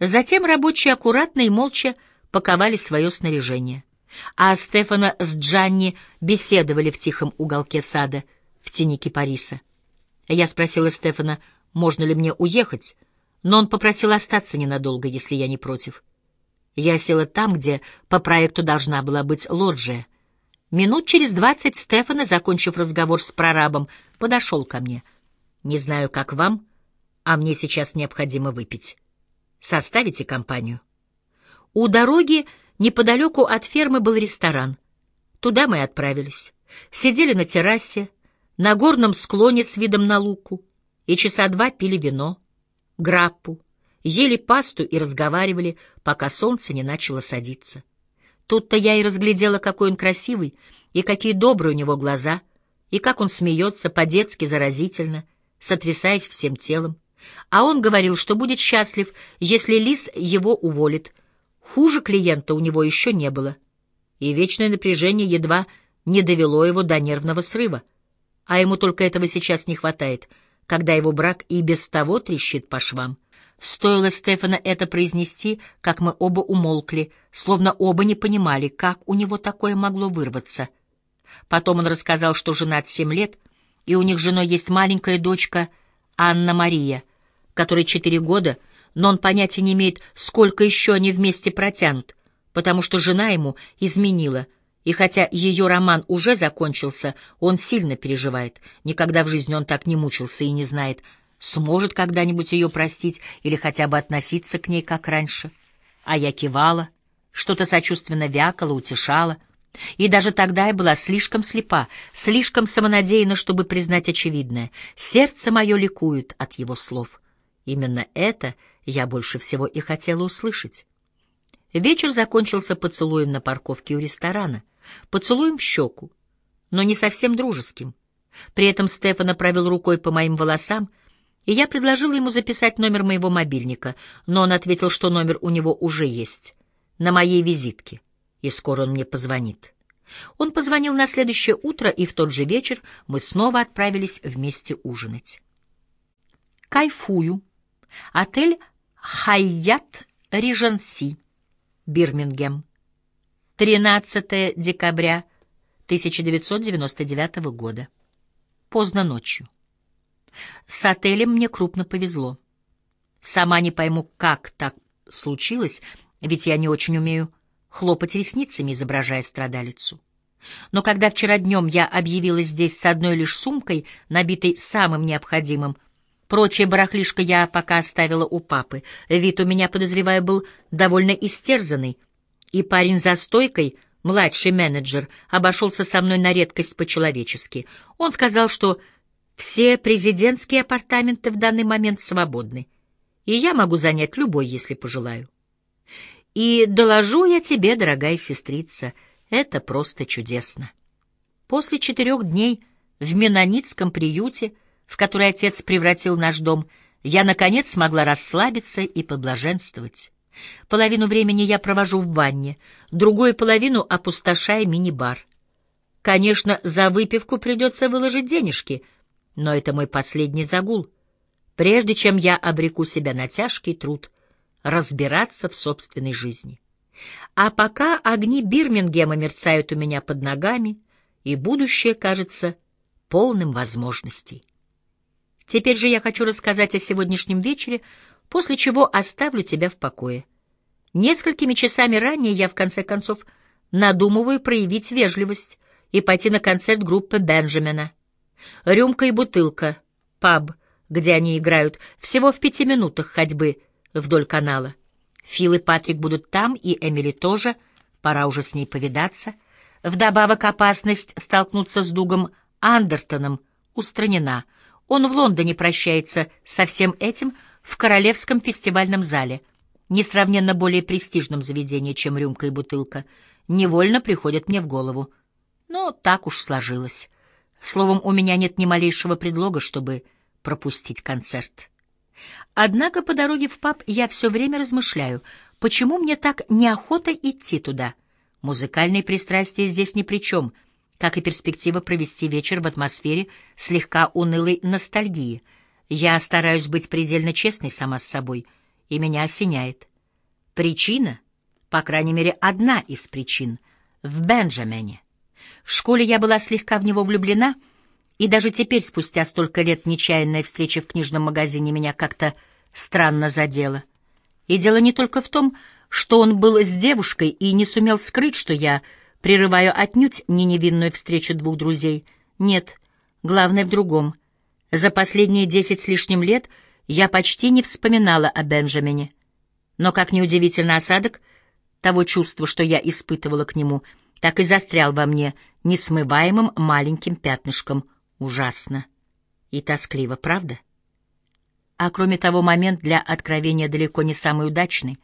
Затем рабочие аккуратно и молча паковали свое снаряжение. А Стефана с Джанни беседовали в тихом уголке сада в тени кипариса. Я спросила Стефана, можно ли мне уехать, но он попросил остаться ненадолго, если я не против. Я села там, где по проекту должна была быть лоджия. Минут через двадцать Стефана, закончив разговор с прорабом, подошел ко мне. «Не знаю, как вам, а мне сейчас необходимо выпить. Составите компанию?» У дороги неподалеку от фермы был ресторан. Туда мы отправились. Сидели на террасе, на горном склоне с видом на луку, и часа два пили вино, граппу, ели пасту и разговаривали, пока солнце не начало садиться. Тут-то я и разглядела, какой он красивый, и какие добрые у него глаза, и как он смеется по-детски заразительно, сотрясаясь всем телом. А он говорил, что будет счастлив, если Лис его уволит. Хуже клиента у него еще не было. И вечное напряжение едва не довело его до нервного срыва. А ему только этого сейчас не хватает, когда его брак и без того трещит по швам. Стоило Стефана это произнести, как мы оба умолкли, словно оба не понимали, как у него такое могло вырваться. Потом он рассказал, что женат семь лет, и у них с женой есть маленькая дочка Анна-Мария, которой четыре года, но он понятия не имеет, сколько еще они вместе протянут, потому что жена ему изменила — и хотя ее роман уже закончился, он сильно переживает. Никогда в жизни он так не мучился и не знает, сможет когда-нибудь ее простить или хотя бы относиться к ней как раньше. А я кивала, что-то сочувственно вякала, утешала. И даже тогда я была слишком слепа, слишком самонадеянна, чтобы признать очевидное. Сердце мое ликует от его слов. Именно это я больше всего и хотела услышать. Вечер закончился поцелуем на парковке у ресторана, поцелуем в щеку, но не совсем дружеским. При этом Стефана провел рукой по моим волосам, и я предложила ему записать номер моего мобильника, но он ответил, что номер у него уже есть, на моей визитке, и скоро он мне позвонит. Он позвонил на следующее утро, и в тот же вечер мы снова отправились вместе ужинать. Кайфую. Отель «Хайят Риженси». Бирмингем. 13 декабря 1999 года. Поздно ночью. С отелем мне крупно повезло. Сама не пойму, как так случилось, ведь я не очень умею хлопать ресницами, изображая страдалицу. Но когда вчера днем я объявилась здесь с одной лишь сумкой, набитой самым необходимым, Прочее барахлишко я пока оставила у папы. Вид у меня, подозреваю, был довольно истерзанный. И парень за стойкой, младший менеджер, обошелся со мной на редкость по-человечески. Он сказал, что все президентские апартаменты в данный момент свободны, и я могу занять любой, если пожелаю. И доложу я тебе, дорогая сестрица, это просто чудесно. После четырех дней в менонитском приюте — в который отец превратил наш дом, я, наконец, смогла расслабиться и поблаженствовать. Половину времени я провожу в ванне, другую половину опустошая мини-бар. Конечно, за выпивку придется выложить денежки, но это мой последний загул, прежде чем я обреку себя на тяжкий труд разбираться в собственной жизни. А пока огни Бирмингема мерцают у меня под ногами, и будущее кажется полным возможностей. Теперь же я хочу рассказать о сегодняшнем вечере, после чего оставлю тебя в покое. Несколькими часами ранее я, в конце концов, надумываю проявить вежливость и пойти на концерт группы Бенджамина. Рюмка и бутылка, паб, где они играют, всего в пяти минутах ходьбы вдоль канала. Фил и Патрик будут там, и Эмили тоже, пора уже с ней повидаться. Вдобавок опасность столкнуться с Дугом Андертоном устранена — он в Лондоне прощается со всем этим в Королевском фестивальном зале, несравненно более престижном заведении, чем рюмка и бутылка. Невольно приходит мне в голову. Но так уж сложилось. Словом, у меня нет ни малейшего предлога, чтобы пропустить концерт. Однако по дороге в паб я все время размышляю, почему мне так неохота идти туда. Музыкальные пристрастия здесь ни при чем — как и перспектива провести вечер в атмосфере слегка унылой ностальгии. Я стараюсь быть предельно честной сама с собой и меня осеняет. Причина, по крайней мере, одна из причин, в Бенджамене. В школе я была слегка в него влюблена, и даже теперь, спустя столько лет, нечаянная встреча в книжном магазине меня как-то странно задела. И дело не только в том, что он был с девушкой и не сумел скрыть, что я прерываю отнюдь не невинную встречу двух друзей. Нет, главное в другом. За последние десять с лишним лет я почти не вспоминала о Бенджамине. Но, как неудивительно, осадок того чувства, что я испытывала к нему, так и застрял во мне несмываемым маленьким пятнышком. Ужасно и тоскливо, правда? А кроме того, момент для откровения далеко не самый удачный.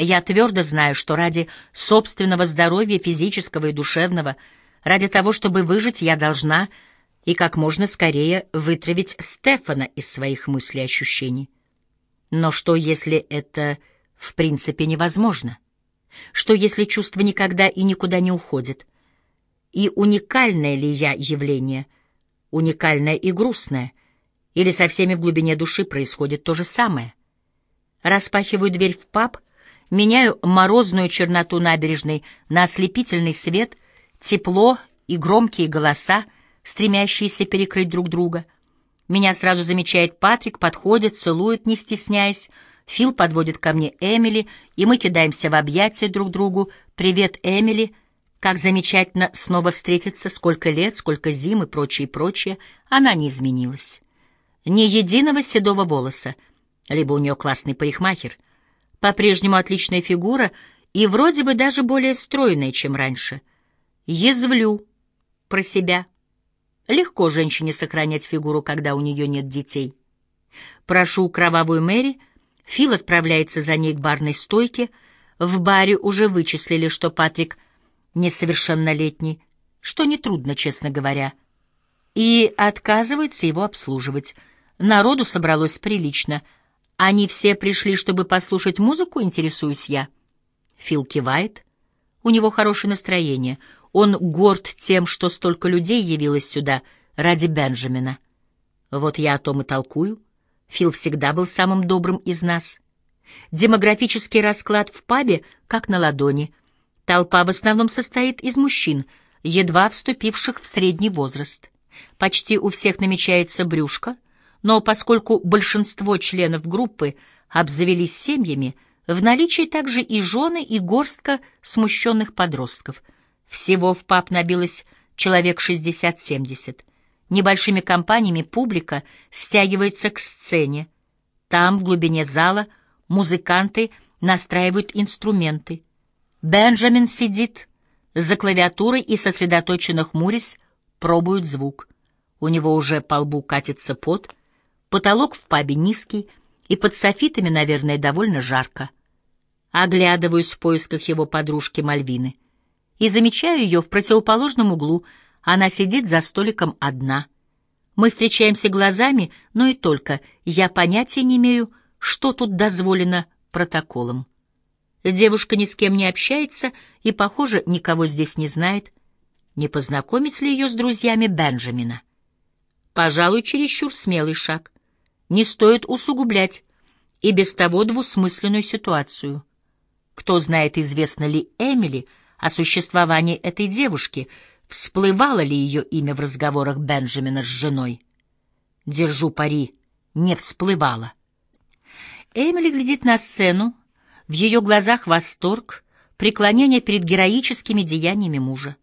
Я твердо знаю, что ради собственного здоровья физического и душевного, ради того, чтобы выжить, я должна и как можно скорее вытравить Стефана из своих мыслей и ощущений. Но что, если это в принципе невозможно? Что, если чувство никогда и никуда не уходит? И уникальное ли я явление, уникальное и грустное, или со всеми в глубине души происходит то же самое? Распахиваю дверь в паб, меняю морозную черноту набережной на ослепительный свет, тепло и громкие голоса, стремящиеся перекрыть друг друга. Меня сразу замечает Патрик, подходит, целует, не стесняясь. Фил подводит ко мне Эмили, и мы кидаемся в объятия друг другу. «Привет, Эмили!» Как замечательно снова встретиться, сколько лет, сколько зим и прочее, прочее. Она не изменилась. Ни единого седого волоса. Либо у нее классный парикмахер. По-прежнему отличная фигура и вроде бы даже более стройная, чем раньше. Язвлю про себя. Легко женщине сохранять фигуру, когда у нее нет детей. Прошу кровавую Мэри, Фил отправляется за ней к барной стойке. В баре уже вычислили, что Патрик несовершеннолетний, что нетрудно, честно говоря, и отказывается его обслуживать. Народу собралось прилично. Они все пришли, чтобы послушать музыку, интересуюсь я. Фил кивает. У него хорошее настроение — он горд тем, что столько людей явилось сюда ради Бенджамина. Вот я о том и толкую. Фил всегда был самым добрым из нас. Демографический расклад в пабе как на ладони. Толпа в основном состоит из мужчин, едва вступивших в средний возраст. Почти у всех намечается брюшко, но поскольку большинство членов группы обзавелись семьями, в наличии также и жены, и горстка смущенных подростков — всего в паб набилось человек 60-70. Небольшими компаниями публика стягивается к сцене. Там, в глубине зала, музыканты настраивают инструменты. Бенджамин сидит за клавиатурой и, сосредоточенно хмурясь, пробует звук. У него уже по лбу катится пот, потолок в пабе низкий, и под софитами, наверное, довольно жарко. Оглядываюсь в поисках его подружки Мальвины — и замечаю ее в противоположном углу. Она сидит за столиком одна. Мы встречаемся глазами, но и только. Я понятия не имею, что тут дозволено протоколом. Девушка ни с кем не общается и, похоже, никого здесь не знает. Не познакомить ли ее с друзьями Бенджамина? Пожалуй, чересчур смелый шаг. Не стоит усугублять и без того двусмысленную ситуацию. Кто знает, известно ли Эмили, о существовании этой девушки, всплывало ли ее имя в разговорах Бенджамина с женой. Держу пари, не всплывало. Эмили глядит на сцену, в ее глазах восторг, преклонение перед героическими деяниями мужа.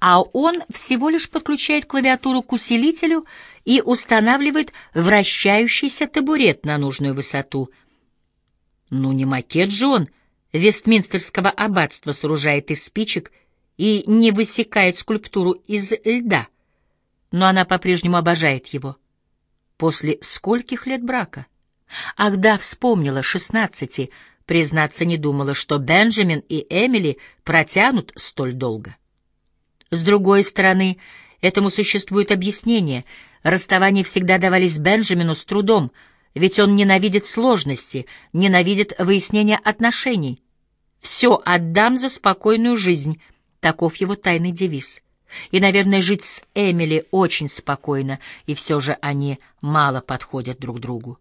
А он всего лишь подключает клавиатуру к усилителю и устанавливает вращающийся табурет на нужную высоту. Ну, не макет же он Вестминстерского аббатства сооружает из спичек и не высекает скульптуру из льда, но она по-прежнему обожает его. После скольких лет брака? Ах да, вспомнила, шестнадцати, признаться не думала, что Бенджамин и Эмили протянут столь долго. С другой стороны, этому существует объяснение. Расставания всегда давались Бенджамину с трудом — ведь он ненавидит сложности, ненавидит выяснение отношений. «Все отдам за спокойную жизнь», — таков его тайный девиз. И, наверное, жить с Эмили очень спокойно, и все же они мало подходят друг другу.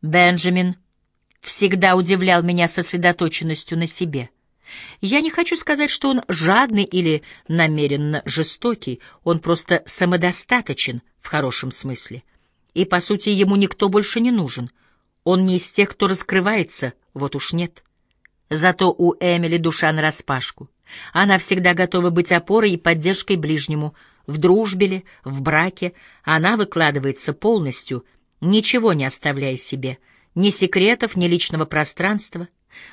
Бенджамин всегда удивлял меня сосредоточенностью на себе. Я не хочу сказать, что он жадный или намеренно жестокий, он просто самодостаточен в хорошем смысле. И, по сути, ему никто больше не нужен. Он не из тех, кто раскрывается, вот уж нет. Зато у Эмили душа нараспашку. Она всегда готова быть опорой и поддержкой ближнему. В дружбе ли, в браке она выкладывается полностью, ничего не оставляя себе, ни секретов, ни личного пространства.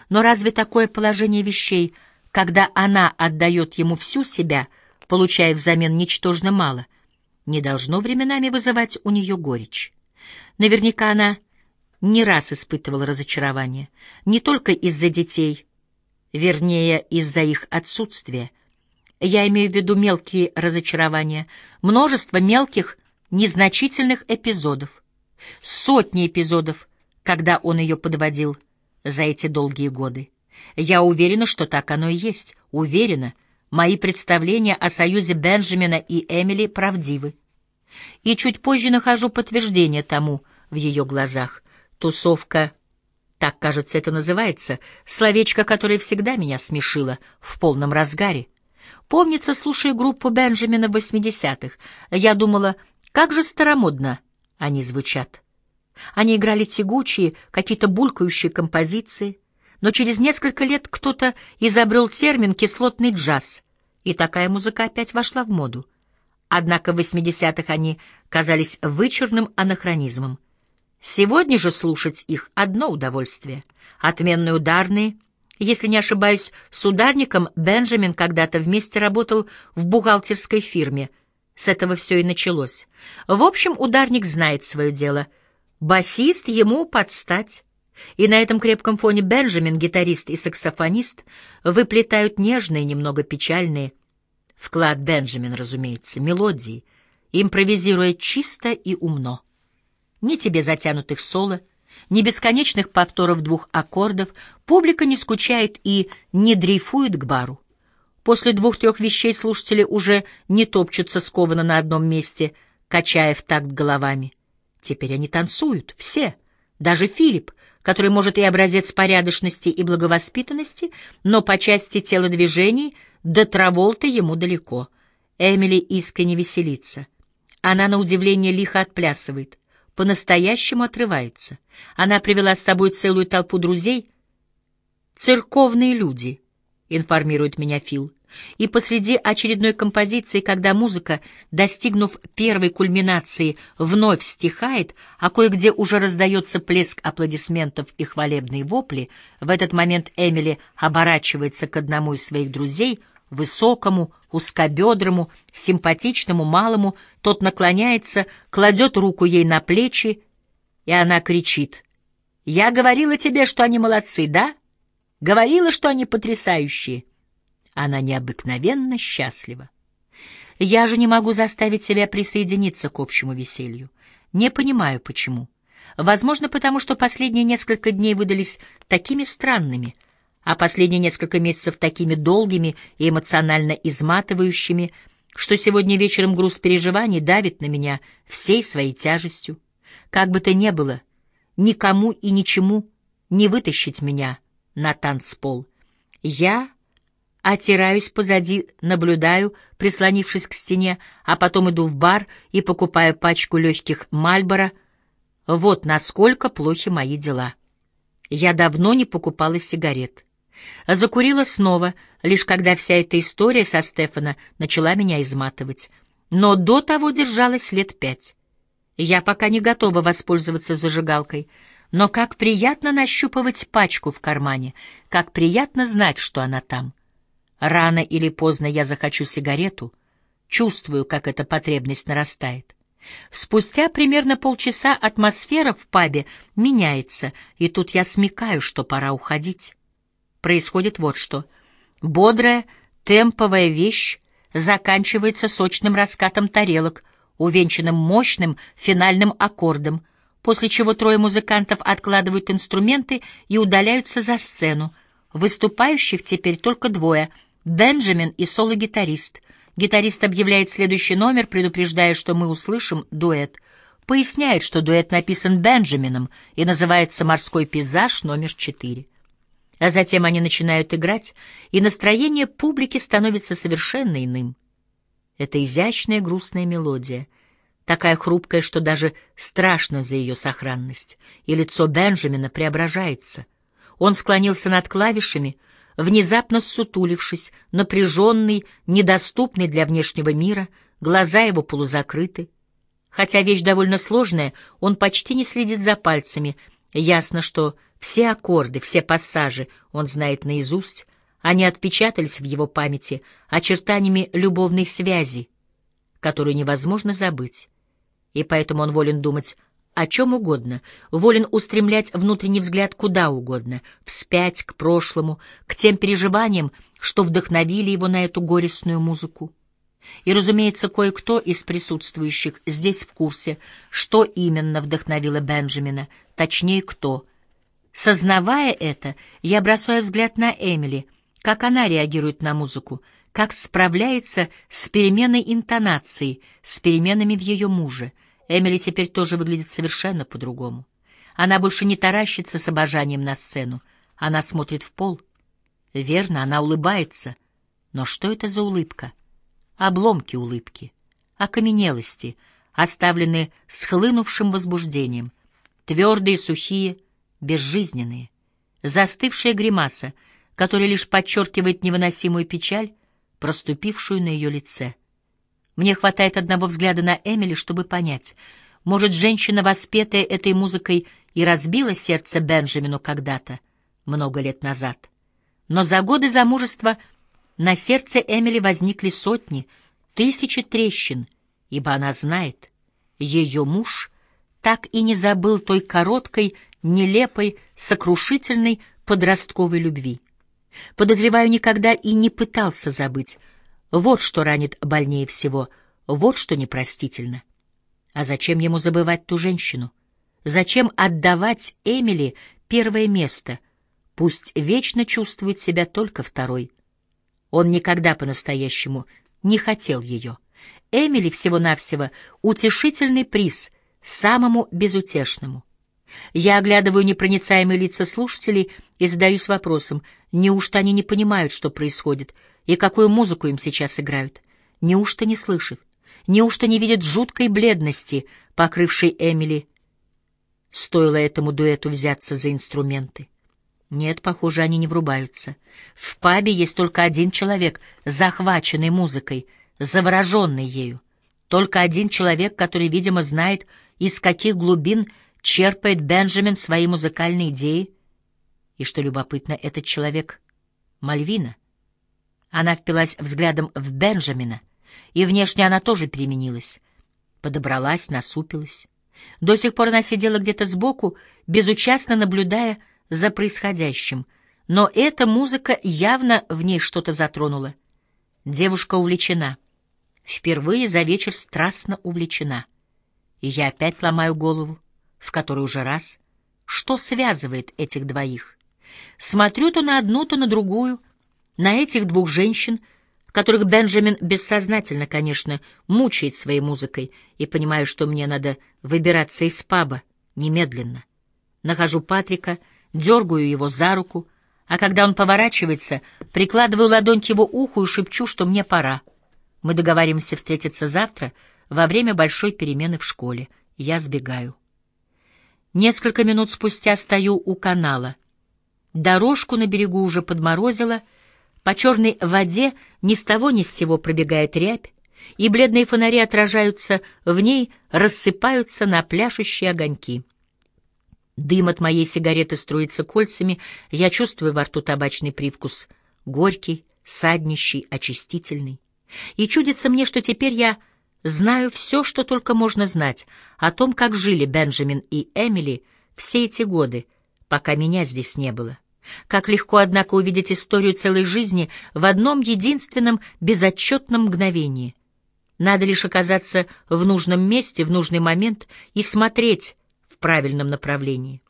Но разве такое положение вещей, когда она отдает ему всю себя, получая взамен ничтожно мало, не должно временами вызывать у нее горечь? Наверняка она не раз испытывала разочарование, не только из-за детей, вернее, из-за их отсутствия. Я имею в виду мелкие разочарования, множество мелких, незначительных эпизодов, сотни эпизодов, когда он ее подводил за эти долгие годы. Я уверена, что так оно и есть, уверена, мои представления о союзе Бенджамина и Эмили правдивы. И чуть позже нахожу подтверждение тому в ее глазах. Тусовка, так, кажется, это называется, словечко, которое всегда меня смешило в полном разгаре. Помнится, слушая группу Бенджамина в 80-х, я думала, как же старомодно они звучат. Они играли тягучие, какие-то булькающие композиции, но через несколько лет кто-то изобрел термин «кислотный джаз», и такая музыка опять вошла в моду. Однако в 80-х они казались вычурным анахронизмом. Сегодня же слушать их одно удовольствие. Отменные ударные. Если не ошибаюсь, с ударником Бенджамин когда-то вместе работал в бухгалтерской фирме. С этого все и началось. В общем, ударник знает свое дело. Басист ему подстать. И на этом крепком фоне Бенджамин, гитарист и саксофонист, выплетают нежные, немного печальные, вклад Бенджамин, разумеется, мелодии, импровизируя чисто и умно. Ни тебе затянутых соло, ни бесконечных повторов двух аккордов, публика не скучает и не дрейфует к бару. После двух-трех вещей слушатели уже не топчутся скованно на одном месте, качая в такт головами. Теперь они танцуют, все, даже Филипп, который, может, и образец порядочности и благовоспитанности, но по части телодвижений до Траволта ему далеко. Эмили искренне веселится. Она, на удивление, лихо отплясывает по-настоящему отрывается. Она привела с собой целую толпу друзей. «Церковные люди», — информирует меня Фил. И посреди очередной композиции, когда музыка, достигнув первой кульминации, вновь стихает, а кое-где уже раздается плеск аплодисментов и хвалебные вопли, в этот момент Эмили оборачивается к одному из своих друзей, высокому, узкобедрому, симпатичному, малому, тот наклоняется, кладет руку ей на плечи, и она кричит. «Я говорила тебе, что они молодцы, да? Говорила, что они потрясающие». Она необыкновенно счастлива. Я же не могу заставить себя присоединиться к общему веселью. Не понимаю, почему. Возможно, потому что последние несколько дней выдались такими странными — а последние несколько месяцев такими долгими и эмоционально изматывающими, что сегодня вечером груз переживаний давит на меня всей своей тяжестью. Как бы то ни было, никому и ничему не вытащить меня на танцпол. Я отираюсь позади, наблюдаю, прислонившись к стене, а потом иду в бар и покупаю пачку легких Мальбора. Вот насколько плохи мои дела. Я давно не покупала сигарет. Закурила снова, лишь когда вся эта история со Стефана начала меня изматывать. Но до того держалась лет пять. Я пока не готова воспользоваться зажигалкой, но как приятно нащупывать пачку в кармане, как приятно знать, что она там. Рано или поздно я захочу сигарету, чувствую, как эта потребность нарастает. Спустя примерно полчаса атмосфера в пабе меняется, и тут я смекаю, что пора уходить происходит вот что. Бодрая, темповая вещь заканчивается сочным раскатом тарелок, увенчанным мощным финальным аккордом, после чего трое музыкантов откладывают инструменты и удаляются за сцену. Выступающих теперь только двое — Бенджамин и соло-гитарист. Гитарист объявляет следующий номер, предупреждая, что мы услышим дуэт. поясняет, что дуэт написан Бенджамином и называется «Морской пейзаж номер четыре». А затем они начинают играть, и настроение публики становится совершенно иным. Это изящная грустная мелодия, такая хрупкая, что даже страшно за ее сохранность, и лицо Бенджамина преображается. Он склонился над клавишами, внезапно ссутулившись, напряженный, недоступный для внешнего мира, глаза его полузакрыты. Хотя вещь довольно сложная, он почти не следит за пальцами. Ясно, что все аккорды, все пассажи он знает наизусть, они отпечатались в его памяти очертаниями любовной связи, которую невозможно забыть. И поэтому он волен думать о чем угодно, волен устремлять внутренний взгляд куда угодно, вспять, к прошлому, к тем переживаниям, что вдохновили его на эту горестную музыку. И, разумеется, кое-кто из присутствующих здесь в курсе, что именно вдохновило Бенджамина, точнее, кто. Сознавая это, я бросаю взгляд на Эмили, как она реагирует на музыку, как справляется с переменной интонацией, с переменами в ее муже. Эмили теперь тоже выглядит совершенно по-другому. Она больше не таращится с обожанием на сцену, она смотрит в пол. Верно, она улыбается. Но что это за улыбка? обломки улыбки, окаменелости, оставленные схлынувшим возбуждением, твердые, сухие, безжизненные, застывшая гримаса, которая лишь подчеркивает невыносимую печаль, проступившую на ее лице. Мне хватает одного взгляда на Эмили, чтобы понять, может, женщина, воспетая этой музыкой, и разбила сердце Бенджамину когда-то, много лет назад. Но за годы замужества — на сердце Эмили возникли сотни, тысячи трещин, ибо она знает, ее муж так и не забыл той короткой, нелепой, сокрушительной подростковой любви. Подозреваю, никогда и не пытался забыть. Вот что ранит больнее всего, вот что непростительно. А зачем ему забывать ту женщину? Зачем отдавать Эмили первое место? Пусть вечно чувствует себя только второй. Он никогда по-настоящему не хотел ее. Эмили всего-навсего утешительный приз самому безутешному. Я оглядываю непроницаемые лица слушателей и задаюсь вопросом, неужто они не понимают, что происходит, и какую музыку им сейчас играют? Неужто не слышат? Неужто не видят жуткой бледности, покрывшей Эмили? Стоило этому дуэту взяться за инструменты. Нет, похоже, они не врубаются. В пабе есть только один человек, захваченный музыкой, завороженный ею. Только один человек, который, видимо, знает, из каких глубин черпает Бенджамин свои музыкальные идеи. И что любопытно, этот человек — Мальвина. Она впилась взглядом в Бенджамина, и внешне она тоже переменилась. Подобралась, насупилась. До сих пор она сидела где-то сбоку, безучастно наблюдая за происходящим, но эта музыка явно в ней что-то затронула. Девушка увлечена. Впервые за вечер страстно увлечена. И я опять ломаю голову, в которой уже раз. Что связывает этих двоих? Смотрю то на одну, то на другую, на этих двух женщин, которых Бенджамин бессознательно, конечно, мучает своей музыкой, и понимаю, что мне надо выбираться из паба немедленно. Нахожу Патрика — дергаю его за руку, а когда он поворачивается, прикладываю ладонь к его уху и шепчу, что мне пора. Мы договариваемся встретиться завтра во время большой перемены в школе. Я сбегаю. Несколько минут спустя стою у канала. Дорожку на берегу уже подморозило, по черной воде ни с того ни с сего пробегает рябь, и бледные фонари отражаются в ней, рассыпаются на пляшущие огоньки. Дым от моей сигареты струится кольцами, я чувствую во рту табачный привкус, горький, саднищий, очистительный. И чудится мне, что теперь я знаю все, что только можно знать о том, как жили Бенджамин и Эмили все эти годы, пока меня здесь не было. Как легко, однако, увидеть историю целой жизни в одном единственном безотчетном мгновении. Надо лишь оказаться в нужном месте в нужный момент и смотреть, правильном направлении.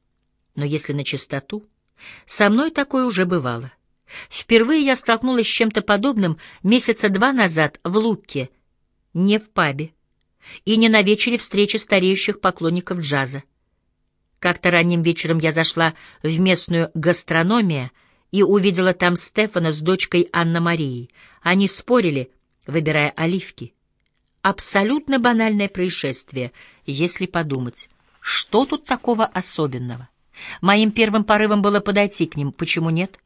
Но если на чистоту, со мной такое уже бывало. Впервые я столкнулась с чем-то подобным месяца два назад в Лукке, не в пабе. и не на вечере встречи стареющих поклонников джаза. Как-то ранним вечером я зашла в местную гастрономию и увидела там Стефана с дочкой Анна-Марией. Они спорили, выбирая оливки. Абсолютно банальное происшествие, если подумать. Что тут такого особенного? Моим первым порывом было подойти к ним, почему нет?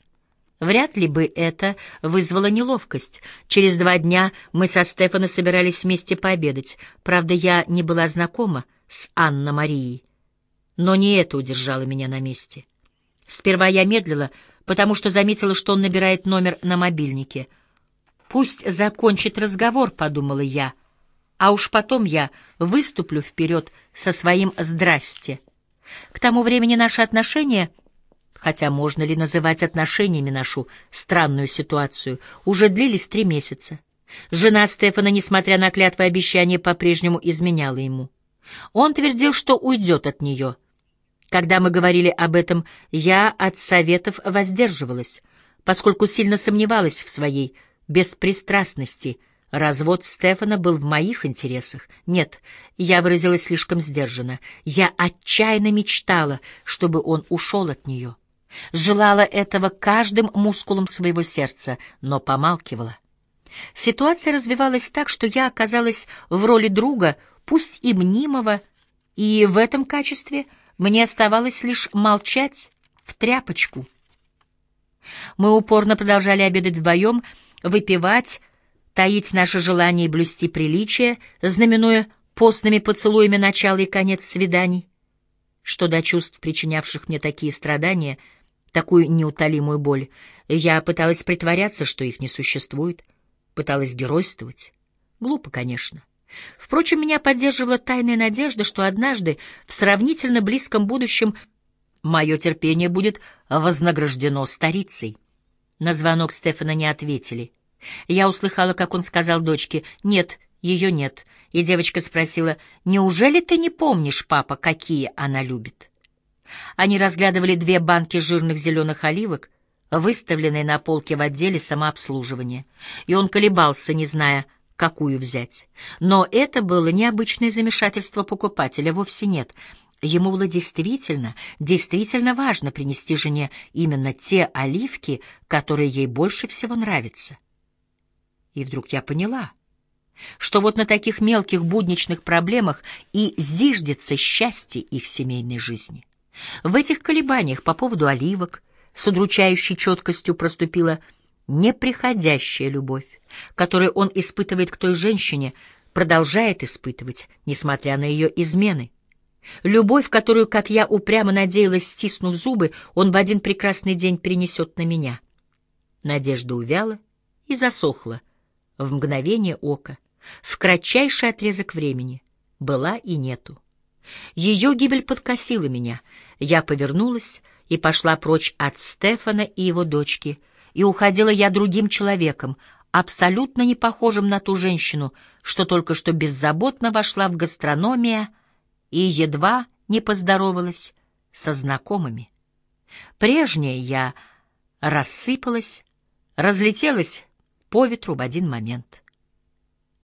Вряд ли бы это вызвало неловкость. Через два дня мы со Стефаном собирались вместе пообедать. Правда, я не была знакома с Анна-Марией. Но не это удержало меня на месте. Сперва я медлила, потому что заметила, что он набирает номер на мобильнике. «Пусть закончит разговор», — подумала я, а уж потом я выступлю вперед со своим «здрасте». К тому времени наши отношения, хотя можно ли называть отношениями нашу странную ситуацию, уже длились три месяца. Жена Стефана, несмотря на клятвы обещания, по-прежнему изменяла ему. Он твердил, что уйдет от нее — когда мы говорили об этом, я от советов воздерживалась, поскольку сильно сомневалась в своей беспристрастности. Развод Стефана был в моих интересах. Нет, я выразилась слишком сдержанно. Я отчаянно мечтала, чтобы он ушел от нее. Желала этого каждым мускулом своего сердца, но помалкивала. Ситуация развивалась так, что я оказалась в роли друга, пусть и мнимого, и в этом качестве — мне оставалось лишь молчать в тряпочку. Мы упорно продолжали обедать вдвоем, выпивать, таить наше желание блюсти приличие, знаменуя постными поцелуями начало и конец свиданий. Что до чувств, причинявших мне такие страдания, такую неутолимую боль, я пыталась притворяться, что их не существует, пыталась геройствовать. Глупо, конечно. Впрочем, меня поддерживала тайная надежда, что однажды, в сравнительно близком будущем, мое терпение будет вознаграждено старицей. На звонок Стефана не ответили. Я услыхала, как он сказал дочке «Нет, ее нет», и девочка спросила «Неужели ты не помнишь, папа, какие она любит?» Они разглядывали две банки жирных зеленых оливок, выставленные на полке в отделе самообслуживания, и он колебался, не зная, какую взять. Но это было необычное замешательство покупателя, вовсе нет. Ему было действительно, действительно важно принести жене именно те оливки, которые ей больше всего нравятся. И вдруг я поняла, что вот на таких мелких будничных проблемах и зиждется счастье их семейной жизни. В этих колебаниях по поводу оливок с удручающей четкостью проступила неприходящая любовь, которую он испытывает к той женщине, продолжает испытывать, несмотря на ее измены. Любовь, которую, как я упрямо надеялась, стиснув зубы, он в один прекрасный день принесет на меня. Надежда увяла и засохла в мгновение ока, в кратчайший отрезок времени, была и нету. Ее гибель подкосила меня. Я повернулась и пошла прочь от Стефана и его дочки — и уходила я другим человеком, абсолютно не похожим на ту женщину, что только что беззаботно вошла в гастрономия и едва не поздоровалась со знакомыми. Прежняя я рассыпалась, разлетелась по ветру в один момент.